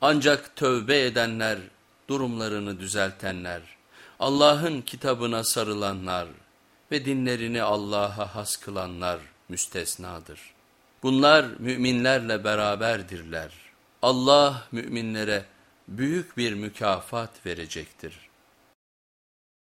Ancak tövbe edenler, durumlarını düzeltenler, Allah'ın kitabına sarılanlar ve dinlerini Allah'a has kılanlar müstesnadır. Bunlar müminlerle beraberdirler. Allah müminlere büyük bir mükafat verecektir.